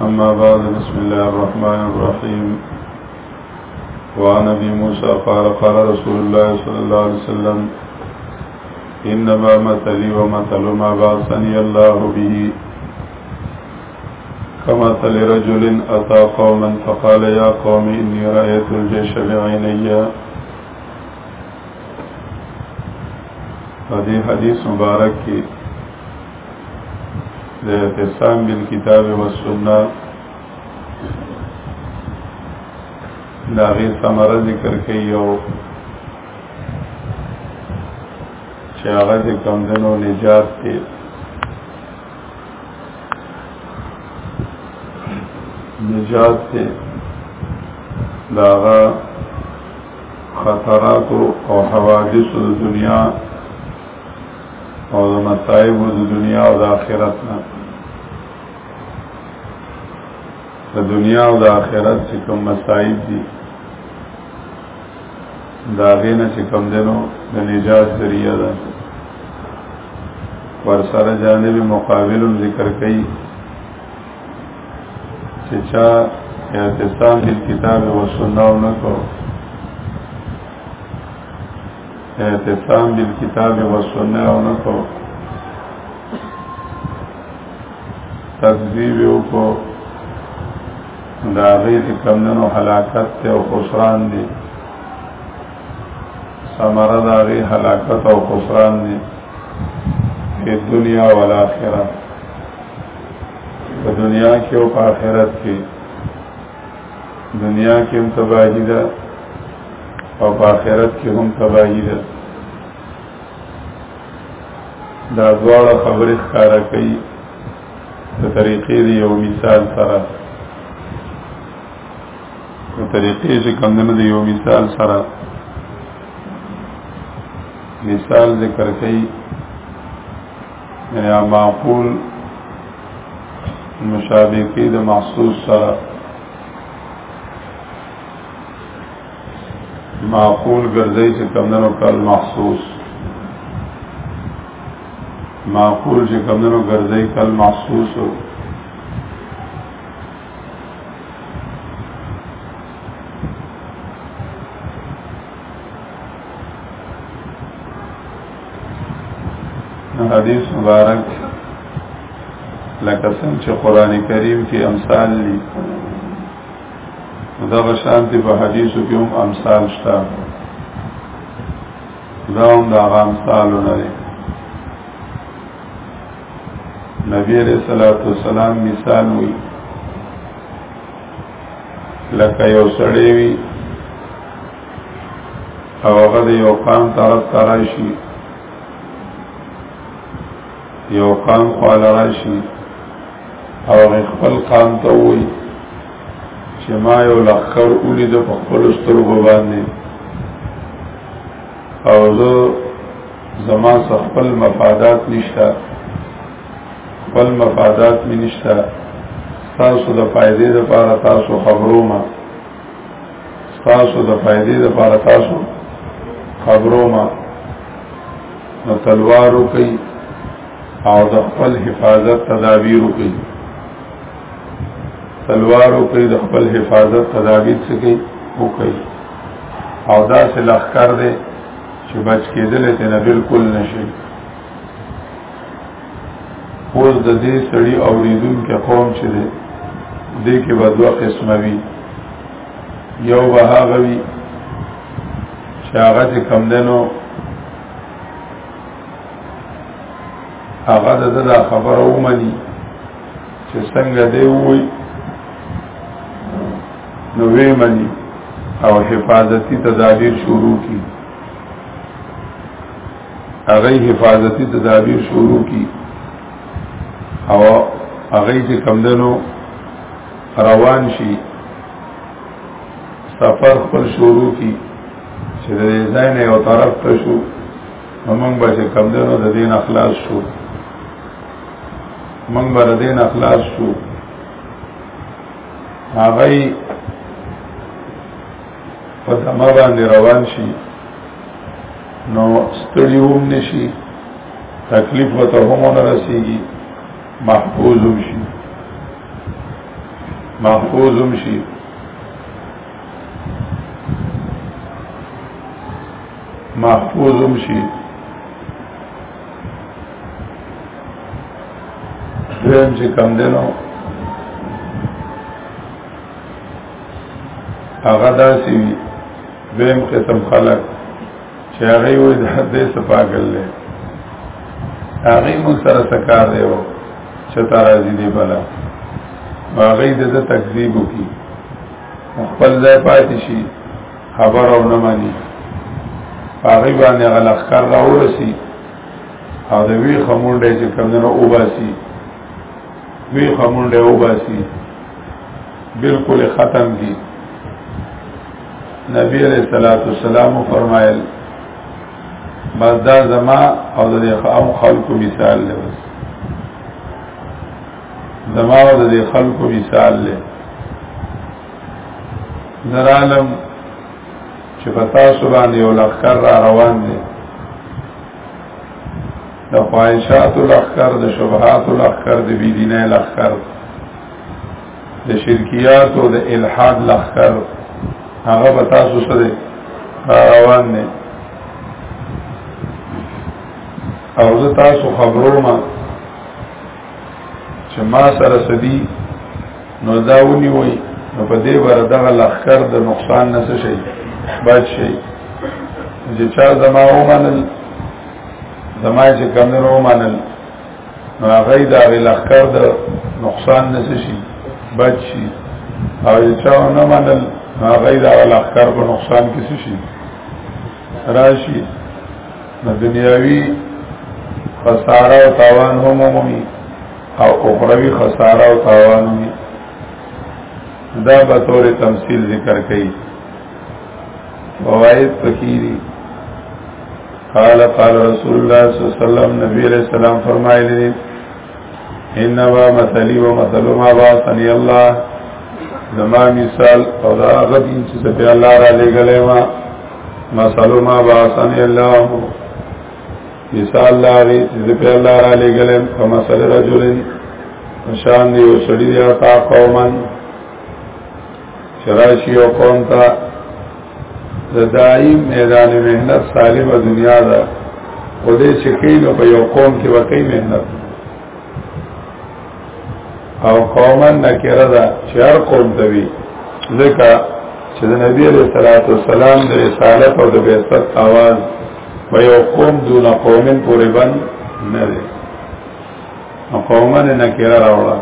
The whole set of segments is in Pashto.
أما بعد بسم الله الرحمن الرحيم وعن أبي موسى قال قال رسول الله صلى الله عليه وسلم إنما مثلي ومثل ما بعثني الله به كمثل رجل أتى قوما فقال يا قوم إني رأيت الجيش بعيني هذه حديث مبارك د اعتصام بالکتاب والسنه دا غي ثمره ذکر کوي او چې هغه د کمدنو نجات دی نجات دی دا هغه خطرات او حوادث د دنیا او د متایب د دنیا او د آخرت نه د دنیا او د آخرت چې کوم مصائب دي دا غینه چې کوم دنو د نجات ذریعہ ده ور سره جانب مقابل ذکر کوي چې چا اعتصام بالکتاب والسنه ونکو اعتصام بالکتاب والسنه او نه کو تکذیب یو کو دا غي چې کمندونو هلاکت ته او خسران دي سمره دا غي هلاکت او خسران دي په دنیا او آخرت په دنیا کې او آخرت کې دنیا کې هم تباهی ده او په آخرت کې هم تباهی ده دا دواړه خبرې ښکارا کوي د طریقې دی یو مثال سره د طریقې چې کمدنه دی یو مثال سره مثال ذکر کوي یا معقول مشابهه د محسوس سره معقول ګرځي چې کمنو کل محسوس معقول چې کمنو ګرځي کل محسوس او حدیث مبارک لکه څنګه چې قران کریم کې امثال دي دا بشانتی په حدیثو کې هم امثال شته دا هم دا امثالونه دي نبی علیہ الصلوۃ والسلام مثال وی لکه یو سړی وي او هغه د یو قام طرف ته راشي یو قام خواله راشي او هغه خپل قام ته وایي چې ما یو لخر ولید په خپل سترګو باندې او زه زما خپل مفادات نشته بل مفادات می نشتا تاسو د فائدې د پاره تاسو خبرو ما تاسو د فائدې د پاره تاسو خبرو ما نو تلوارو کوي او د خپل حفاظت تدابیر کوي تلوارو کوي د خپل حفاظت تدابیر څه کوي او کوي او دا سلاخ کار دی چې بچ کېدل ته نه بالکل نشي اوس د دې سړي اوریدونکو قوم چې دی دې کې به دوه قسمه وي یو به هغه وي چې هغه چې کم دنو هغه د دا خبره ومني چې څنګه دی وي نو وی مني او حفاظتي تدابیر شروع کی هغه حفاظتي تدابیر شروع کی او هغه چې کمدنو روان شي سفر خپل شروع کی چې د ځای نه یو طرف ته شو موږ به چې کمدنو د دین اخلاص شو موږ به د دین اخلاص شو هغه په دمه باندې روان شي نو ستړي هم نشي تکلیف وته هم نه رسیږي محفوظ هم شي محفوظ هم شي محفوظ هم شي دویم چې کم دی نو هغه داسي بهم قسم خلق چې هغه وې د دې سپاګل له هغه مو سره سکار دی و چې تارازي دی بلا هغه د دې تکذیب وکي خپل ځای پاتې شي خبر او نه مانی هغه باندې غلط کار راورسي او د وی خمونډه چې کمنو وباسي وی خمونډه وباسي بالکل ختم کی نبی علیہ الصلوۃ والسلام فرمایل بس دا زما او د عام خلکو مثال دی بس زما او د خلکو مثال دی نرالم چې پتا سو باندې یو لخر را روان دی د خواهشات الاخر د شبهات الاخر د بيدینه الاخر د شرکیات او د الحاد الاخر هغه به تاسو سره روان دي او زه تاسو خبرو ما چې ما سره سدي نو دا ونی وای نو په دې بار دغه الاخر د نقصان نه شي بچ شي چې چا زما ومنل زما چې کمنو منل نو هغه دا لخر د نقصان نشي بچي او چا نه منل هغه دا لخر په نقصان کې شي راشي د دنیاوی خساره او تاوان هم مومي او اخروی خساره او تاوان هم دا به تور تمثيل ذکر کړي فوائد فکیری قال قال رسول الله صلی الله علیه وسلم نبی علیہ السلام فرمایلی دی انما مثلی و مثل ما باثنی الله زما مثال او دا غدین چې په الله را لګلې ما مثل ما باثنی الله مثال لري چې په الله را لګلې په مثل رجلن شان دی او شړی دی تا قومن چراشی او قوم تا د دایم میدان مهنت سالم دنیا ده او دې چې کینو په یو قوم کې وکي مهنت او قوما نکره ده چې هر قوم ته وي ځکه چې د نبی علیہ الصلوۃ والسلام د رسالت او د بعثت आवाज په یو قوم دون قومن پورې بند نه دی نو قومن نکره راوړه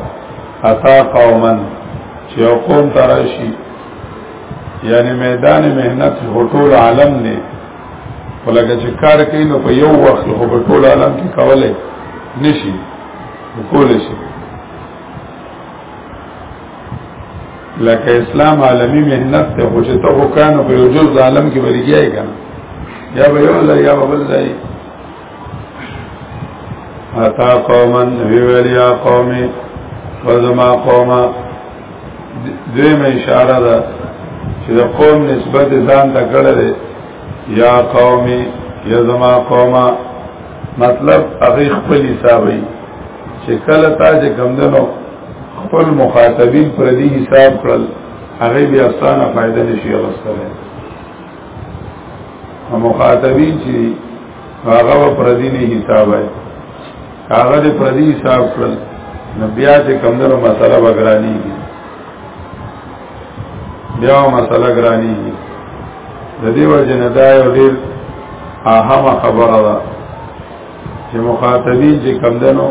اتا قومن چې یو قوم تراشي یعنی میدان مهنت هټول عالم دی ولکه چې کار کوي نو په یو وخت خو په ټول عالم کې کولای نشي وکول شي لکه اسلام عالمی مهنت ته خو چې ته وکانو په یو جز عالم کې ورګیای کنه یا به یو ځای یا به بل ځای اتا قوما ویل یا قومي وزما قوما دوی مې اشاره ده چې د قوم نسبت ځان ته کړل یا قومي یا زما قوما مطلب هغه خپل حسابي چې کله تا چې کمندنو خپل مخاطبین پر دې حساب کړل هغه بیا ستانه فائدہ نشي غوښتلی مخاطبین چې هغه په پردي نه حساب وي هغه د پردي حساب کړل نبیا چې کمندونو مسله وګرانی بیا مسله ګرانی د دې وجه نه دا یو ډیر اهم خبره ده چې مخاطبین چې کمندونو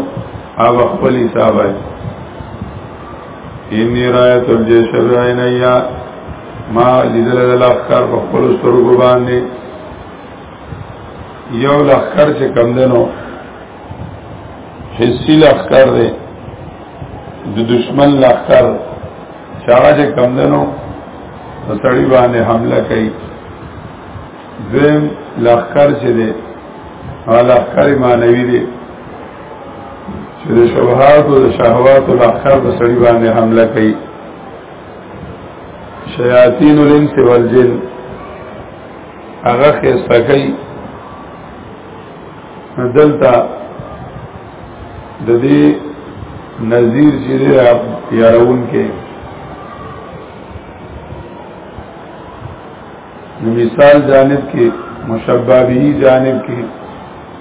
هغه خپل حساب وي ان رایت الجیش الرینیا ما لیدل د لخر په خپل سترګو باندې یو لخر چې کم دنو حسی لخر دی د دشمن لخر چې هغه چې کم دنو د سړی باندې حمله کوي دویم لخر چې دی هغه لخر معنوي دی چې د شبهات او د شهوات لخر د سړی باندې حمله کوي شیاطین الانس والجن هغه خسته کوي دلته د دې نذیر چې یارون کې مثال جانب کې مشبابی جانب کې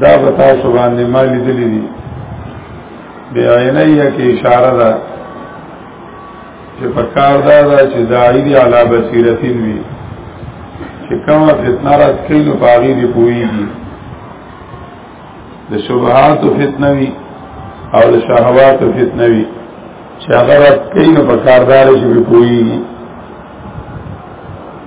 دا به تاسو باندې ما لیدلې دي بے عینیه کې اشاره ده چې په کار دا ده چې داعی دی علا بصیرتین وي چې کومه فتنه رات کوي نو پاغي دی پويږي د شبهات فتنه وي او د شهوات فتنه وي چې هغه رات کوي نو په کار دار شي پويږي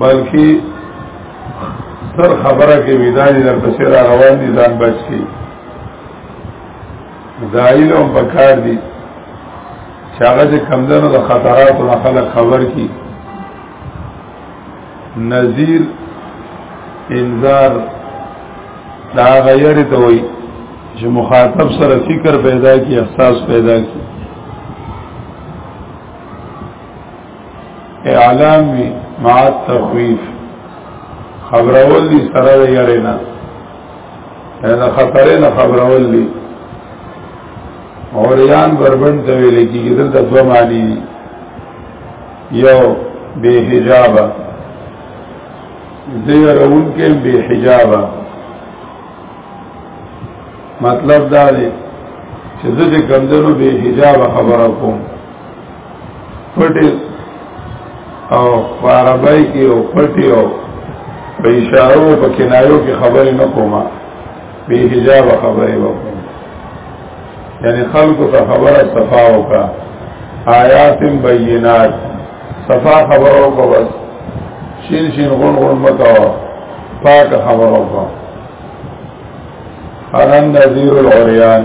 بلکې تر خبره کې ویدانی در پسې را روان دي ځان بچ کی دایل هم پکار دي چې هغه چې کمزنو د خطراتو نه خلک خبر کی نذیر انذار دا غیر ته وایي چې مخاطب سره فکر پیدا کی احساس پیدا کی اعلام وی مع التخویف خبرول دی سره دی یرینا دا خطرې نه خبرول دی اوریان بربند ته ویل کیږي دلته دوه معنی دي یو بے حجابه دی رون کې بے حجابه مطلب دا دی چې زه د کمدنو به حجاب خبره کوم پټه او عربی کې او پټه او په اشارو په کنایو کې خبرې نه کومه به حجاب خبرې وکړم یعنی خلکو ته خبره صفا وکړه آیات بینات صفا خبرو کو بس شین شین غون غون مکو پاک خبرو کو حرن نذیر العریان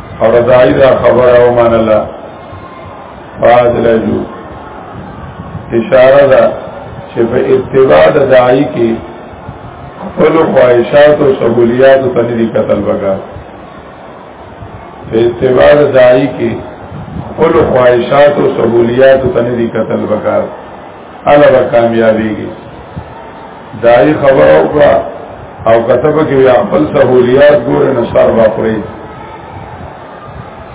او رضائی دا خبر او مان اللہ فاز لجو اشاره دا چې په اتباع د داعی کې خپل خواهشات او سہولیات ته نه دي قتل وکړه په اتباع د داعی کې خپل خواهشات او سہولیات ته نه دي قتل وکړه الله به کامیابیږي دای خبر او کا او کتب کې یا خپل سہولیات ګور نه سر واپرې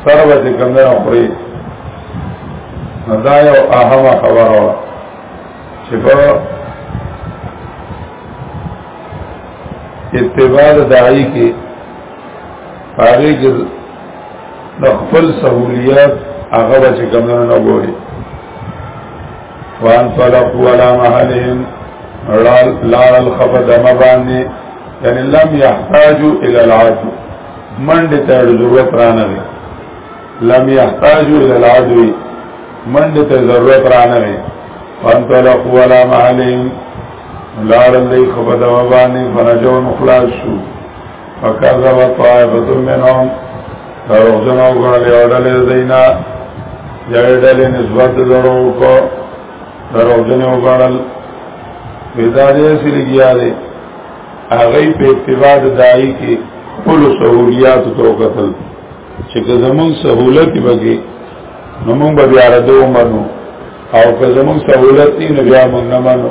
سر به کوم نه واپرې نو دا یو اهمه خبره وه چې په اتباع داعی کې هغه کې د خپل سہولیات هغه چې کوم نه وګوري وان طلقوا على محلهم لار الخفض مباني یعنی لم يحتاجوا الى العدو منډه ته ضرورت رانه وي لم يحتاجوا الى العدو منډه ته ضرورت رانه وي وان طلقوا على محلهم لارن دی خبت و بانی فنجو مخلاص شو فکذب طائفه منهم دروغجن او غړل یو ډلې دینا یو ډلې نسبت درو کو دروغجن او غړل بدايه سلګیا دي هغه په اتباع دای کې ټول سہولیات تو قتل چې زمون سہولت بګي نو مونږ به بیا ردو منو او که زمون سہولت نه بیا مونږ نه منو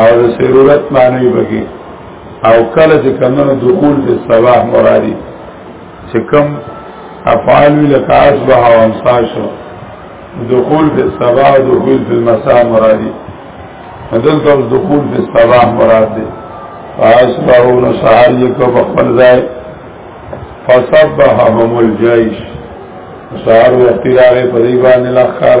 او د سرورت معنی بګي او کله چې کمنو دخول په صباح مرادي چې کم افعال لکه اصبح او امسا شو دخول په صباح او دخول په مساء مرادي دلته اوس دخول په صباح مراد دي فاصبحوا نصحر یکو بخبل ځای فصبحهم الجيش سار وقتی راغی پدی باندې لخر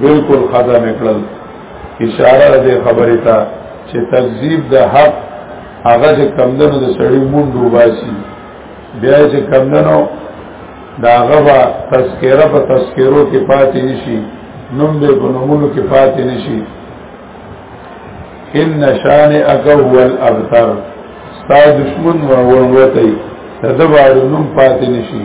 بالکل ختم کړل اشاره دې خبرې ته چې تکذیب د حق هغه چې کمندونو د سړی مونږ وباسي بیا چې کمندونو دا غوا تذکرہ په تذکرو کې پاتې نشي نوم به په نومونو کې پاتې نشي ان شان اکو هو الابتر ستا دشمن ورونوتی تدبار نوم پاتې نشي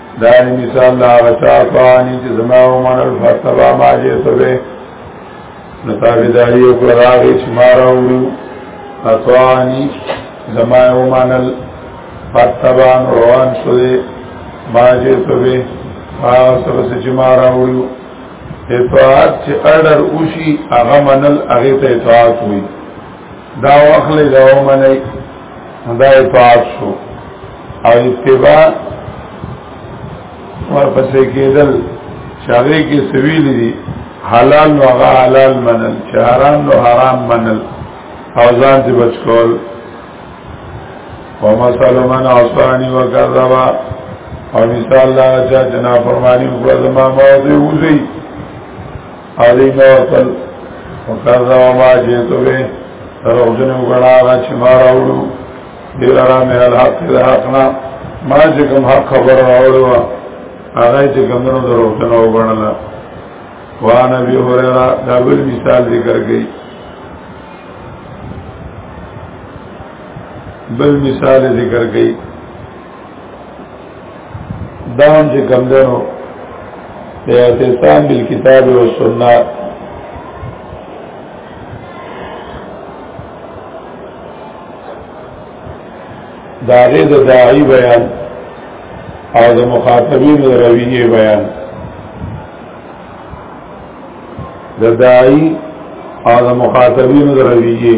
دا مثال دا غچا فانی چې زما او من الفتبا ما جې سوي نتابداری او کراغی چې ما راوړو اطانی زما او من الفتبا روان شوي ما جې سوي ما سره چې ما راوړو اطاعت چې اړر اوشي هغه منل هغه ته اطاعت وي دا واخلې دا ومني دا اطاعت شو او اتباع ورپسې کېدل شاغې کې سویل دي حلال نو هغه حلال منل چې حرام نو حرام منل او ځان دې بچ کول ومثل من عصاني وكذب او مثال لا چا جنا فرمانی وکړه زما موضوع وزي علی کا وتل وکذا وما جئت به روزن وګړا را چې ما راوړو دیر را مې الحق ده حقنا ما چې کوم حق خبر راوړو هغه چې کومونو دروځنه وګڼله وا نبی هريره دا بل مثال ذکر کړي بل مثال ذکر کړي دان چې کم دنو د اعتصام بالکتاب والسنه داغه د داعی بیان او د مخاطبین د رویه بیان د داعی او د مخاطبین د رویه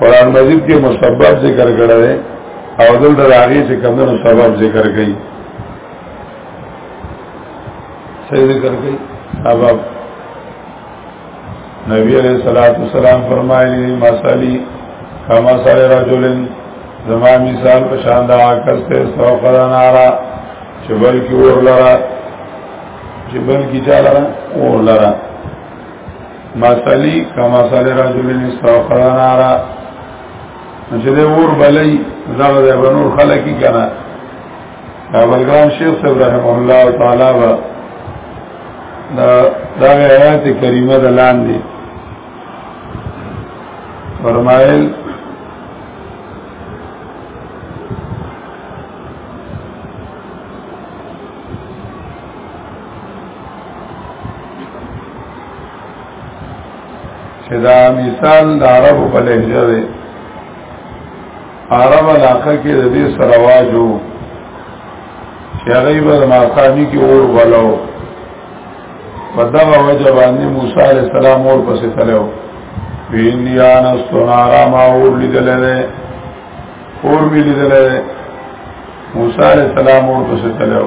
قران مجید کې مسبب ذکر کړه ده او دلته راغی چې کمنو سبب ذکر کړي صحیح ذکر کړي سبب نبی علیہ الصلوۃ والسلام فرمایلی مسالی کما سره رجلن زما مثال په شان دا عکس ته سوق نارا چې بلکی ور لرا چې بلکی چا لرا ور لرا مثالی کما صلی رجلین استوقد نارا چې د اور بلې زغه د بنور خلکی کنه بلګرام شیخ صاحب رحم الله تعالی و دا دا آیات کریمه د لاندې فرمایل چې دا مثال د عربو په لهجه دی عرب علاقه کې د دې سره واجو چې هغه به ماقامی کې اور ولو په دغه وجه باندې موسی عليه السلام اور پسې تلو وینیان استنارا ما اور لیدل نه اور می لیدل موسی عليه السلام اور پسې تلو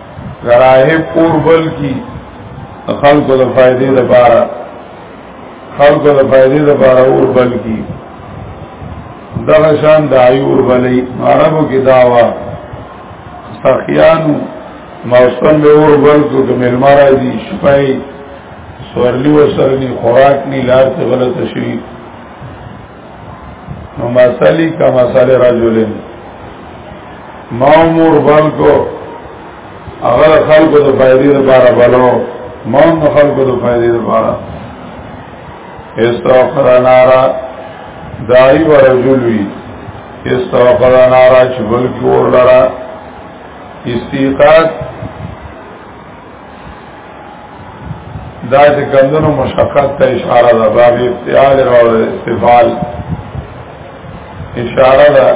راهب اور بل کی خلکو د فائدې لپاره خلکو د فائدې لپاره اور بل کی دغه شان د ایور بلې عربو کې داوا سخیانو موسم به اور بل کو د ملما راځي شپای سورلی وسرنی خوراک نی لار څه غلط شي نو مسالی کا مسال رجلین ما امور بالکو اگر خلقو دو فائدی دو پارا بلو ما هم دو خلقو دو فائدی دو پارا استغفر نارا دائی و رجلوی استغفر نارا چبل کور لرا استیقات دا چې کمدنو مشقت ته اشاره ده باب افتعال او استفال اشاره ده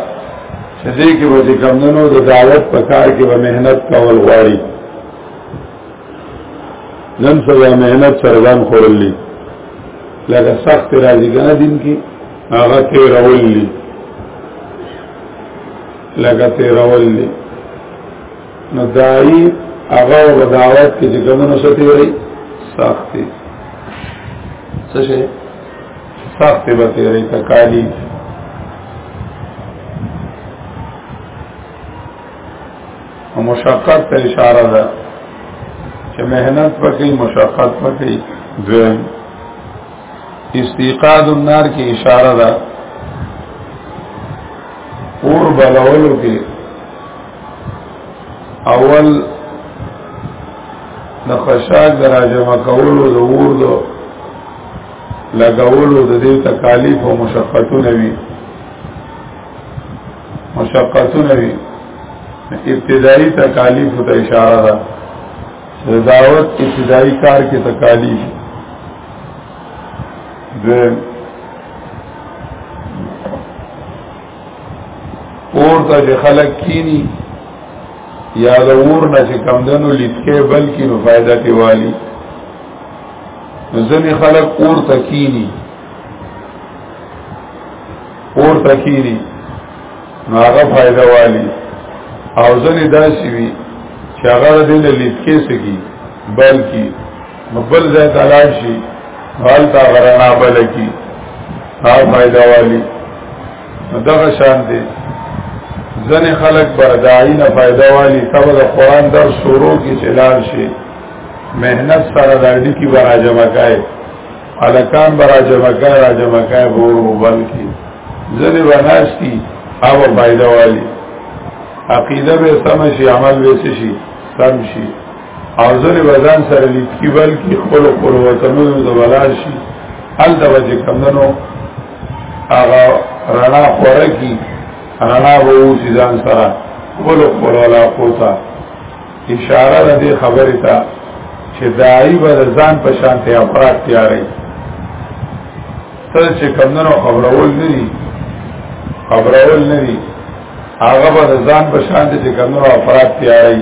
چې دې کې به کمدنو د دعوت په کار کې به مهنت کول غواړي نن سبا مهنت سره ځان خورلې لکه سخت راځي کنه دین کې هغه ته راولې لکه ته راولې نو دای هغه وداوت کې چې کومو ساتي وي سختي څه شي سختي به تیرې تکالی او مشقت ته اشاره ده چې مهنت پکې مشقت پکې دویم استیقاد النار کې اشاره ده اور بلولو کې اول د خشاک د راجمع کولو د ور د لګولو د دې تکالیف او مشقتونه وي مشقتونه وي ابتدایي تکالیف ته اشاره ده د دعوت ابتدایي کار کې تکالیف دویم اور ته چې خلک کینی یا د اور نه چې کمدنو لټکې بلکې نو فائدہ تی والی ځنې خلک اور ته کینی اور ته کینی نو هغه فائدہ والی او ځنې داسې وي چې هغه د لټکې سکی بلکې مبل ځای تلار شي حال تا غرنا بلکی ها فائدہ والی دغه شان دي ځنې خلک برداعی نه فائدہ والی تبه د قران در شروع کې چلار شي مهنت سره د اړي کې برا جمع کای الکان برا جمع کای را جمع کای بور مبل کی ځنې وناشتي او فائدہ والی عقیده به سم شي عمل به شي سم شي او ځنې به ځان سره لیکي بلکې خپلو خپلو وطنونو ته ولاړ شي هلته به چې کمدنو هغه رڼا خوره کي رڼا به اوسي ځان سره خپلو خپلو علاقو ته اشاره ده دې خبرې ته چې داعي به د ځان په شان ته افراد تیاري ته چې کمدنو خبرول نه دي خبرول نه دي هغه به د ځان په شان ته چې کمدنو افراد تیاري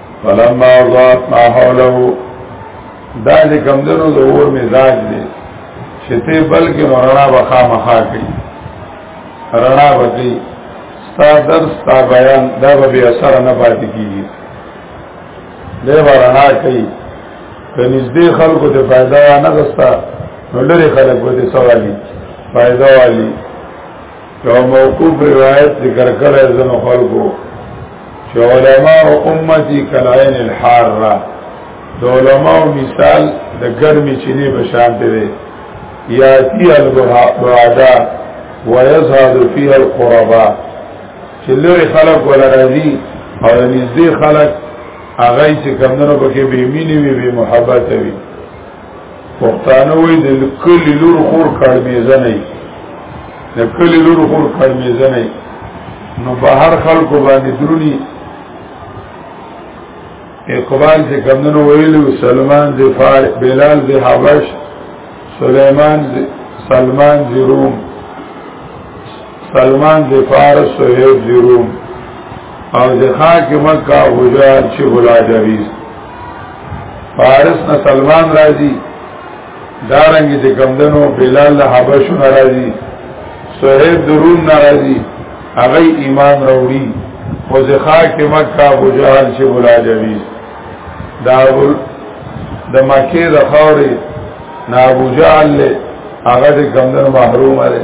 فلما ضاعت ما حوله دا چې کمدنو د اور مزاج دی چې ته بلکې رڼا به خامخا کوي رڼا به کوي ستا درس ستا بیان دا به بې اثره نه پاتې کېږي دی به رڼا کوي که نږدې خلکو ته فایده وانه غسته نو لرې خلک به دې څه والي فایده والي یو موقوف روایت ذکر کړی ځنو خلکو چې علماء امتي کلاین الحاره د علماء مثال د ګرمي چینه بشان دی یاتی البعدا ويزهد فيها القربا چې لوی خلق ولا راځي او نږدې خلق هغه چې کمنو پکې به مینې وي به محبت وي پښتانه وای د کلی لور خور کړمیزه نه د کلی لور خور کړمیزه نه نو بهر خلکو باندې درونی اقبال سے کمدنو ویلو سلمان دی فارق بلال دی حبش سلیمان دی سلمان دی روم سلمان د فارس سویب د روم او د خاک مکه حجاج چې بلا جویز فارس نه سلمان راځي دارنګ د کمدنو بلال حبش ناراضي سویب د روم ناراضي هغه ایمان راوړي او د خاک مکه حجاج چې بلا جویز دا د مکه د خاورې نا ابو جعل هغه د کمدنو محروم لري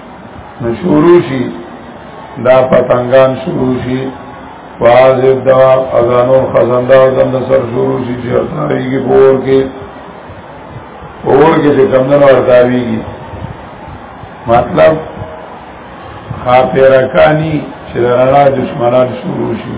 شروع شي دا پتنګان شروع شي واجب دا اذانو خزنده زند سر شروع شي چې ارتاویږي پور کې پور کې چې کمنو ارتاویږي مطلب خاطرکانی چې رڼا دشمنان شروع شي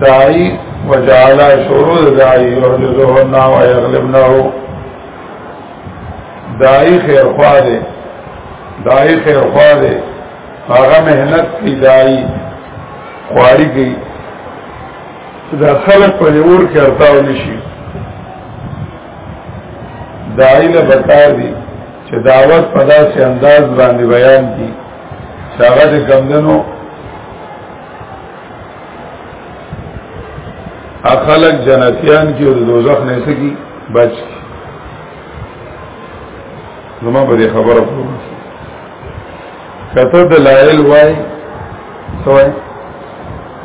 داعی وجعل شروع داعی يعجزهن ويغلبنه داعی خیر خواه ده داعی خیر خواه ده هغه مهنت کی داعی خواری کی دا خلق په اور کې ارتاو نشي داعی له بکار دي چې دعوت په داسې انداز باندې بیان دي چې هغه د کمدنو اخلق جنتیان کی اور دوزخ نے سکی بچ کی زما په دې خبره پوه کته دلایل وای سوای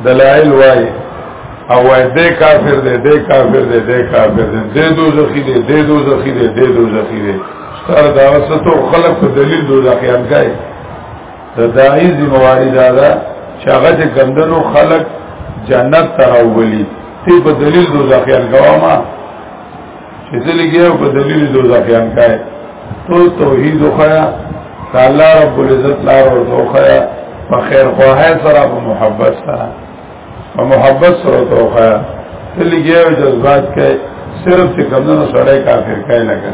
دلایل وای او وای دې کافر دې دې کافر دې دې کافر دې دې دوزخی دې دې دوزخی دې دې دوزخی دې ستاره دا وسه تو خلق په دلیل دوزخیان کوي د داعی ذمہ واری دا ده چې هغه د ګندنو خلق جنت ته راولي ته په دلیل دوزخیان کوما چې ته لګیا په دلیل دوزخیان کای تو توحید خویا تعالی رب العزت لا ورته خویا په خیر خواهی سره په محبت سره په محبت سره تو خویا ته لګیا جذبات کای صرف څه کمنو سره کافر کای لګا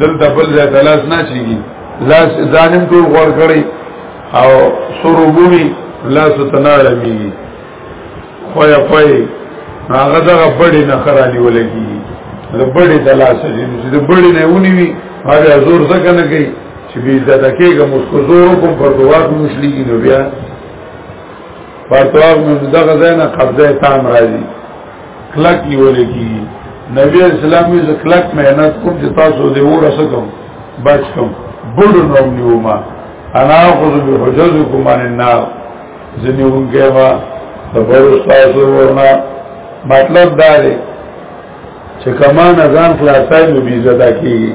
دلته بل ځای ته لاس نه چیږي لاس ځانم ټول غوړ کړی او سروبوي لاس ته نه لګي خویا خوای هغه دغه بډې نه خرالي ولګي د بډې د لاس چې د بډې نه ونی وي هغه زور ځکه نه کوي چې بي عزت کېږي مسکو زور کوم پر دوار مشليږي نو بیا پر دوار مې دغه ځای نه قبضه تام راځي کلک نیول کی نبی اسلام یې کلک مهنت کوم چې تاسو دې ورسکم بچ کوم بل نو نیوما انا خذ بحجزکم عن النار زنیون کېما تبر استاد ورنا مطلب دا دی چې کما نزان خلاصای نو بی عزت کیږي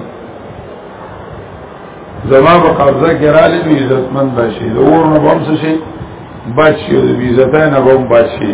زما په قبضه کې را لې بی عزت مند شي د اور نه بم شي بچ شي د بی عزت نه بم بچ شي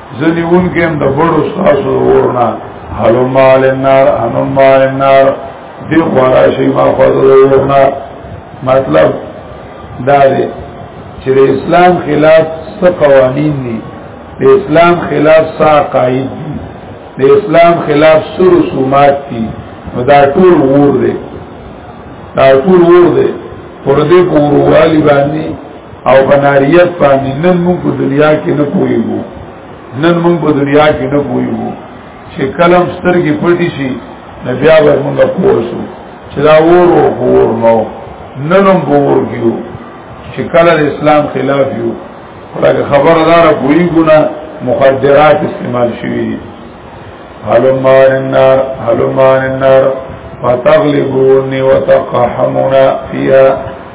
زنی اون کې هم د بړو تاسو ورنا حلو مال النار انو مال النار دی خورا شي ما خورا ورنا مطلب دا دی چې اسلام خلاف څه قوانين دي د اسلام خلاف څه عقاید دي د اسلام خلاف څه رسومات دي نو دا ټول ور دي دا ټول ور دي پر دې پوروالی باندې او بناریت باندې نن موږ په دنیا کې نه پوهیږو نن موږ په دنیا کې نه پوهیږو چې کلم سترګې پټې شي نو بیا به موږ پوه شو چې دا ور او ور نو نن هم ور کیو چې کله اسلام خلاف یو ولکه خبردار پوهیږو نه مخدرات استعمال شوی دي هلمان النار هلمان النار فتغلبوني وتقحمنا فيها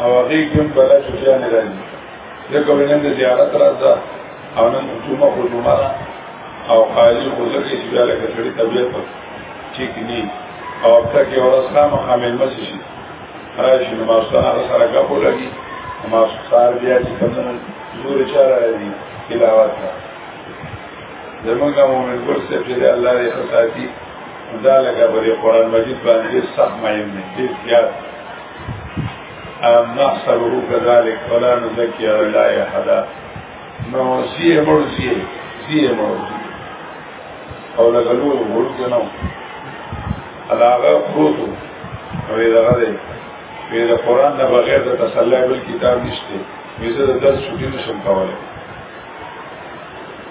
او هغه کوم بل چې ځان راځي دا کوم نن د زیارت راځه او نن کومه خو جمعه او خالی خو ځکه چې بیا لکه سړی طبیعت ټیک نه او تا کې ورځ خامہ حامل مسی شي راشي نو ماستان هغه سره غو لګي ما سار بیا چې کوم زور چاره راځي علاوه زمونږه مومن ګل سپیره الله دې خصاتی دا لکه په دې قران مجید باندې سخت مایم نه دي زیات ام نحسبه كذلك ولا نزكي على الله احد نو سی مړ سی سی مړ او لکه نور مړ کنه علاوه پروتو او دا غره په دې قران نه بغیر د تسلی بل کتاب نشته مې زه د درس شوټینګ شم کولای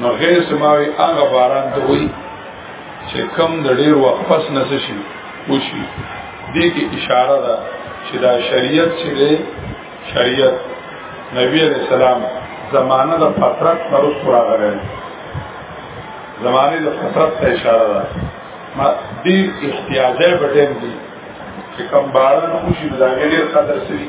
نو غیر سماوي هغه باران ته وایي چې کم د ډیر وخت پس نس شي وشي دې کې اشاره ده چې دا شریعت چې دی شریعت نبی علیہ السلام زمانه د فترت پر اوس راغلی زمانه د فترت ته اشاره ده ما دې احتیاجه بټین دي چې کم باران وشي دا غیر قدر سری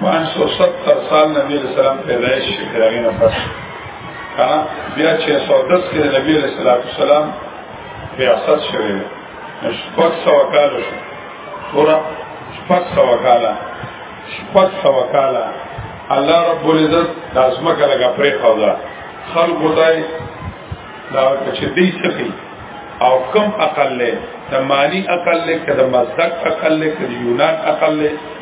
570 سال نبی علیہ السلام پیدائش شي کړه نه پس کنه بیا 610 کې نبی علیہ الصلوۃ والسلام بیاست شوی شپږ سو کال شو ورا شپږ سو کال شپږ سو کال الله رب العزت لازمه کله کا پرې خودا خلق دای دا چې دې سکی او کم عقل له د مالی عقل له کده مزدک عقل له کده یونان عقل له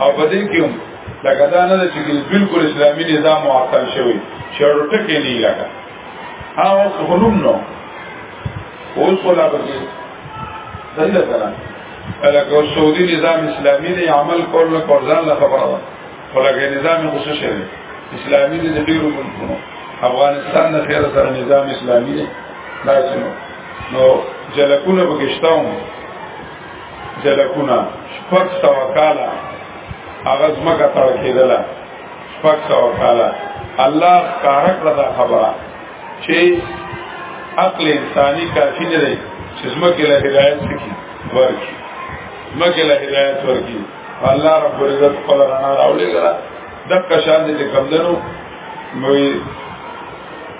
او په دې کې هم لکه دا نه چې بالکل اسلامي نظام معطل شوی شروع ټکې نه لګا هغه خلوم نو اوس ولا بګي دایله سره لکه سعودي نظام اسلامي دی عمل کول نه کول ځان له خبره ده ولکه نظام خصوصي شوی اسلامي دی د ډیرو ملکونو افغانستان نه خیر سره نظام اسلامي دی دا څنګه نو جلکونه بګشتاو جلکونه شپږ سو کاله هغه زمکه تړ کېدله شپږ سو کاله الله ښکاره کړه دا خبره چې عقل انساني کافي نه دی چې زمکه له هدایت سکی ورکی زمکه له هدایت ورکی الله رب العزت خپل رڼا راولې ګره د قشان دې کمندنو نوې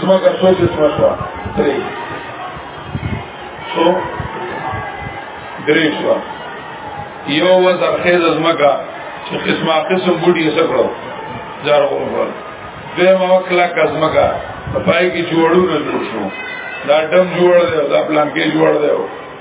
ځمکه څو قسمه شوه درې څو درې شوه یو و زرخیز ځمکه چې قسمه قسم بوټي یې سکړو زرغون کړل دویمه و کلکه ځمکه په پای کې جوړونه جوړ شو دا ډم جوړ دی دا پلان کې جوړ دی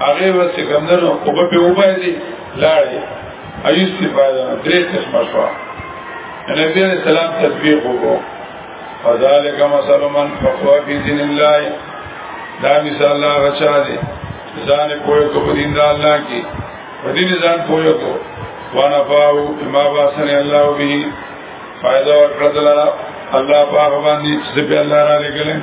هغه و چې کمندونو او په په وبای دي لاړې ایو استفاده درې قسمه شو نبی علیہ السلام تطبیق وکړو فذالک مثل من فقوا فی دین الله دا مثال الله غچا دي ځان پوهه کو دین د الله کې په دین ځان پوهه کو وانا فاو ما باسن الله به فائدہ ورکړه الله پاک باندې چې په الله را لګلم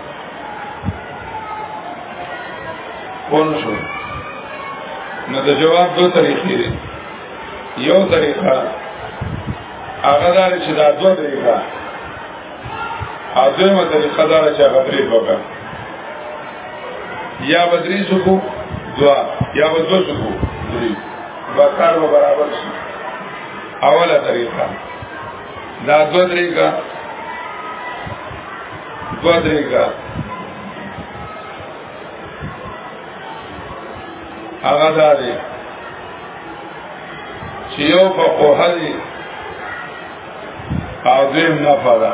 پوه شو نو د جواب دوه طریقې دي یو طریقه هغه دا چې دا دوه طریقه اځمه طریقه دا چې هغه درې وکړه یا بدري سکو دوا یا بدو سکو درې بکار و برابر شي اوله طریقه دا دو درې کا دو درې کا هغه دا دی چې یو په قوه دی او دیم نه فدا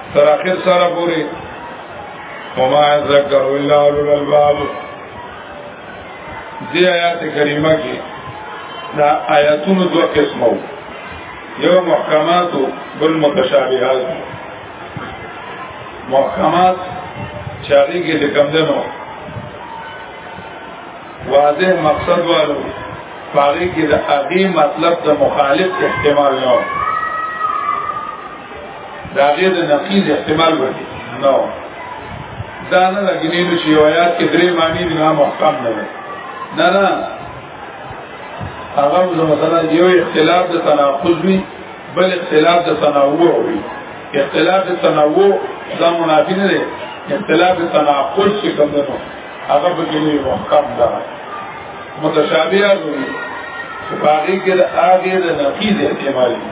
تر اخر سره پوری وما ذکر الا اولو الباب دی آیات کریمه کې دا آیاتونو دوه قسمو یو محکمات بل متشابهات محکمات چاغي کې د کمدنو واضح مقصد والو پاغي کې د اغي مطلب د مخالف احتمال نه دا غیر د نقیز احتمال ورته نو دا نه لګینې نو چې آیات کې درې معنی دي نه محکم نه نه نه هغه مثلا یو اختلاف د تناقض وی بل اختلاف د تنوع وی اختلاف د تنوع دا منافی نه دی اختلاف د تناقض چې کوم دی هغه به کې محکم ده متشابه وي چې باقي کې د هغه د نقیز احتمال دي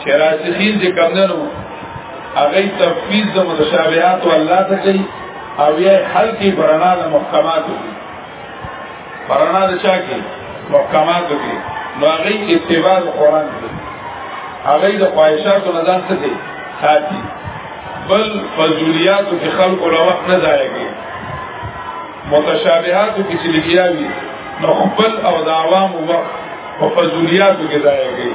چې راسخین دې کمندنو هغه تفویض د متشابهات الله ته کوي او یې حل کې برنا د محکمات برنا د چا کې محکمات کې نو هغه اتباع قرآن کې هغه د خواهشاتو نه ځان څه دي ساتي بل فضولیات کې خلق او وخت نه ضایع کوي متشابهات کې چې لګیاوي نو خپل او د عوام وخت په فضولیات کې ضایع کوي